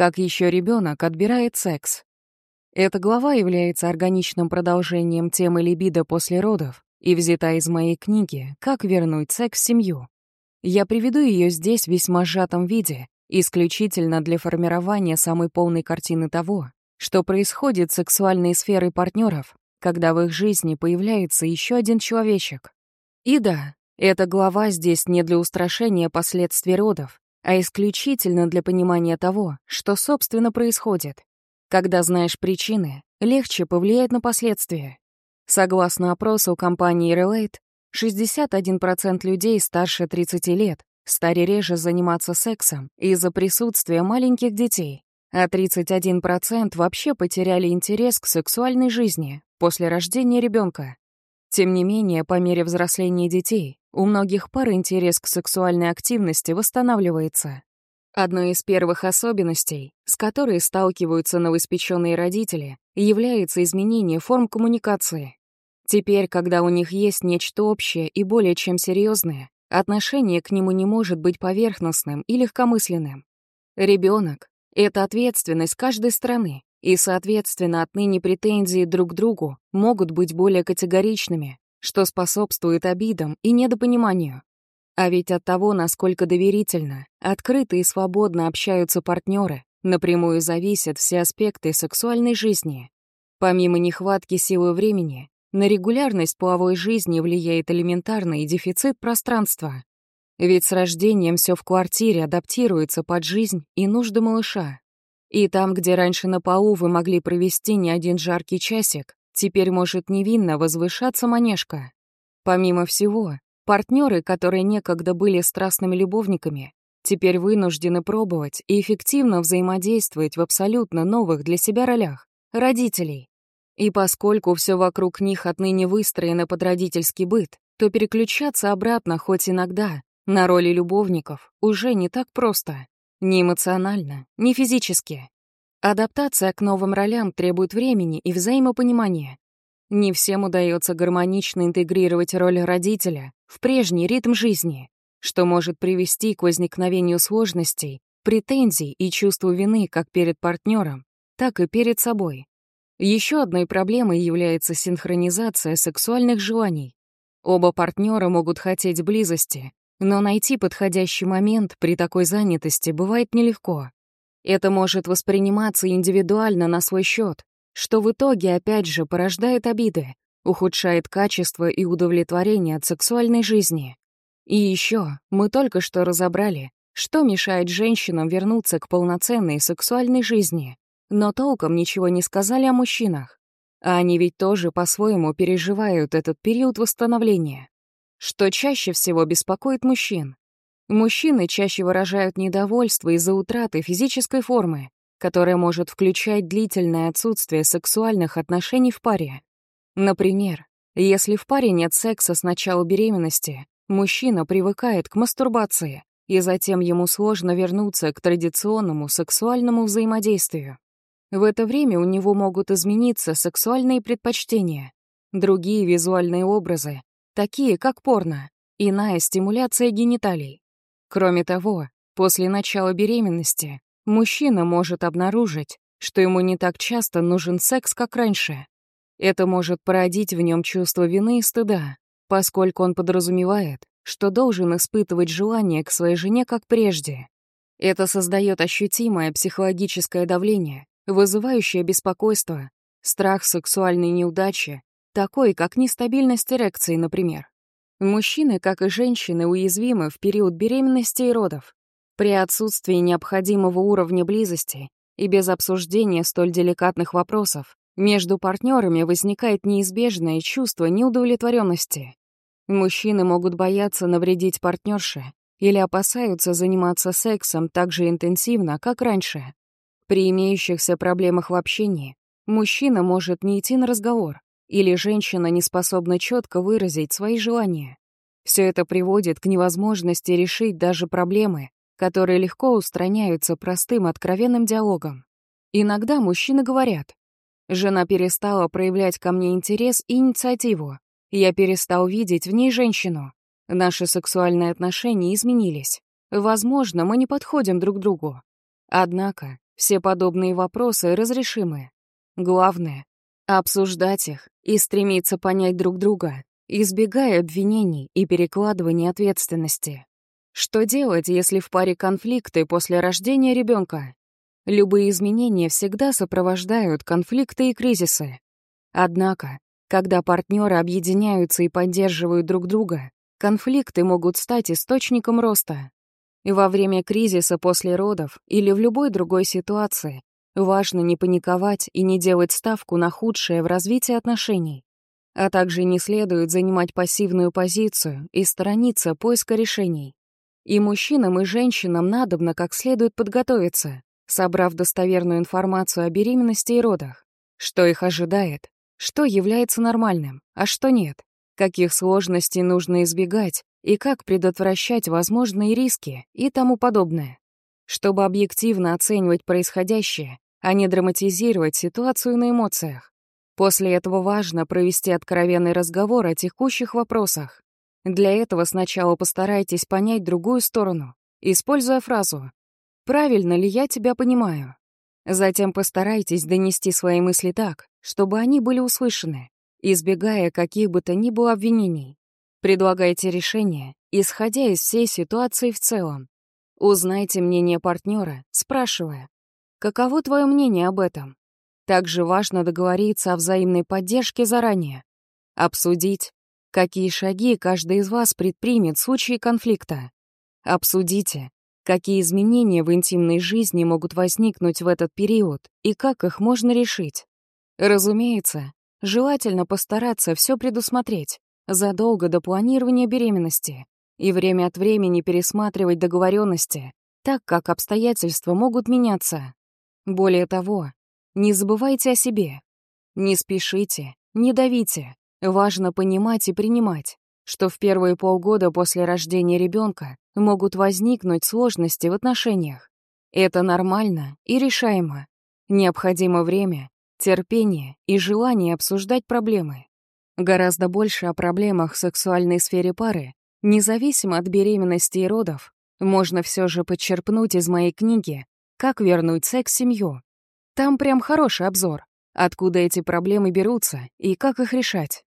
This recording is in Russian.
Как еще ребенок отбирает секс. Эта глава является органичным продолжением темы либидо после родов и взята из моей книги «Как вернуть секс в семью». Я приведу ее здесь в весьма сжатом виде, исключительно для формирования самой полной картины того, что происходит с сексуальной сферой партнеров, когда в их жизни появляется еще один человечек. И да, эта глава здесь не для устрашения последствий родов, а исключительно для понимания того, что, собственно, происходит. Когда знаешь причины, легче повлиять на последствия. Согласно опросу компании Relate, 61% людей старше 30 лет стали реже заниматься сексом из-за присутствия маленьких детей, а 31% вообще потеряли интерес к сексуальной жизни после рождения ребенка. Тем не менее, по мере взросления детей, у многих пар интерес к сексуальной активности восстанавливается. Одной из первых особенностей, с которой сталкиваются новоиспеченные родители, является изменение форм коммуникации. Теперь, когда у них есть нечто общее и более чем серьезное, отношение к нему не может быть поверхностным и легкомысленным. Ребенок — это ответственность каждой страны, и, соответственно, отныне претензии друг к другу могут быть более категоричными, что способствует обидам и недопониманию. А ведь от того, насколько доверительно, открыто и свободно общаются партнеры, напрямую зависят все аспекты сексуальной жизни. Помимо нехватки силы времени, на регулярность половой жизни влияет элементарный дефицит пространства. Ведь с рождением все в квартире адаптируется под жизнь и нужды малыша. И там, где раньше на полу вы могли провести не один жаркий часик, теперь может невинно возвышаться манежка. Помимо всего, партнеры, которые некогда были страстными любовниками, теперь вынуждены пробовать и эффективно взаимодействовать в абсолютно новых для себя ролях — родителей. И поскольку все вокруг них отныне выстроено под родительский быт, то переключаться обратно хоть иногда на роли любовников уже не так просто. Ни эмоционально, ни физически. Адаптация к новым ролям требует времени и взаимопонимания. Не всем удается гармонично интегрировать роль родителя в прежний ритм жизни, что может привести к возникновению сложностей, претензий и чувству вины как перед партнером, так и перед собой. Еще одной проблемой является синхронизация сексуальных желаний. Оба партнера могут хотеть близости, но найти подходящий момент при такой занятости бывает нелегко. Это может восприниматься индивидуально на свой счет, что в итоге опять же порождает обиды, ухудшает качество и удовлетворение от сексуальной жизни. И еще мы только что разобрали, что мешает женщинам вернуться к полноценной сексуальной жизни, но толком ничего не сказали о мужчинах. А они ведь тоже по-своему переживают этот период восстановления. Что чаще всего беспокоит мужчин? Мужчины чаще выражают недовольство из-за утраты физической формы, которая может включать длительное отсутствие сексуальных отношений в паре. Например, если в паре нет секса с начала беременности, мужчина привыкает к мастурбации, и затем ему сложно вернуться к традиционному сексуальному взаимодействию. В это время у него могут измениться сексуальные предпочтения, другие визуальные образы, такие как порно, иная стимуляция гениталий. Кроме того, после начала беременности мужчина может обнаружить, что ему не так часто нужен секс, как раньше. Это может породить в нем чувство вины и стыда, поскольку он подразумевает, что должен испытывать желание к своей жене как прежде. Это создает ощутимое психологическое давление, вызывающее беспокойство, страх сексуальной неудачи такой, как нестабильность эрекции, например. Мужчины, как и женщины, уязвимы в период беременности и родов. При отсутствии необходимого уровня близости и без обсуждения столь деликатных вопросов между партнерами возникает неизбежное чувство неудовлетворенности. Мужчины могут бояться навредить партнерше или опасаются заниматься сексом так же интенсивно, как раньше. При имеющихся проблемах в общении мужчина может не идти на разговор, или женщина не способна четко выразить свои желания. Все это приводит к невозможности решить даже проблемы, которые легко устраняются простым откровенным диалогом. Иногда мужчины говорят, «Жена перестала проявлять ко мне интерес и инициативу. Я перестал видеть в ней женщину. Наши сексуальные отношения изменились. Возможно, мы не подходим друг другу. Однако, Все подобные вопросы разрешимы. Главное — обсуждать их и стремиться понять друг друга, избегая обвинений и перекладывания ответственности. Что делать, если в паре конфликты после рождения ребенка? Любые изменения всегда сопровождают конфликты и кризисы. Однако, когда партнеры объединяются и поддерживают друг друга, конфликты могут стать источником роста. Во время кризиса после родов или в любой другой ситуации важно не паниковать и не делать ставку на худшее в развитии отношений. А также не следует занимать пассивную позицию и сторониться поиска решений. И мужчинам, и женщинам надобно как следует подготовиться, собрав достоверную информацию о беременности и родах, что их ожидает, что является нормальным, а что нет, каких сложностей нужно избегать и как предотвращать возможные риски и тому подобное. Чтобы объективно оценивать происходящее, а не драматизировать ситуацию на эмоциях. После этого важно провести откровенный разговор о текущих вопросах. Для этого сначала постарайтесь понять другую сторону, используя фразу «Правильно ли я тебя понимаю?». Затем постарайтесь донести свои мысли так, чтобы они были услышаны, избегая каких бы то ни было обвинений. Предлагайте решение, исходя из всей ситуации в целом. Узнайте мнение партнера, спрашивая, каково твое мнение об этом? Также важно договориться о взаимной поддержке заранее. Обсудить, какие шаги каждый из вас предпримет в случае конфликта. Обсудите, какие изменения в интимной жизни могут возникнуть в этот период и как их можно решить. Разумеется, желательно постараться все предусмотреть задолго до планирования беременности и время от времени пересматривать договоренности, так как обстоятельства могут меняться. Более того, не забывайте о себе. Не спешите, не давите. Важно понимать и принимать, что в первые полгода после рождения ребенка могут возникнуть сложности в отношениях. Это нормально и решаемо. Необходимо время, терпение и желание обсуждать проблемы. Гораздо больше о проблемах в сексуальной сфере пары, независимо от беременности и родов, можно все же подчерпнуть из моей книги «Как вернуть секс в семью», там прям хороший обзор, откуда эти проблемы берутся и как их решать.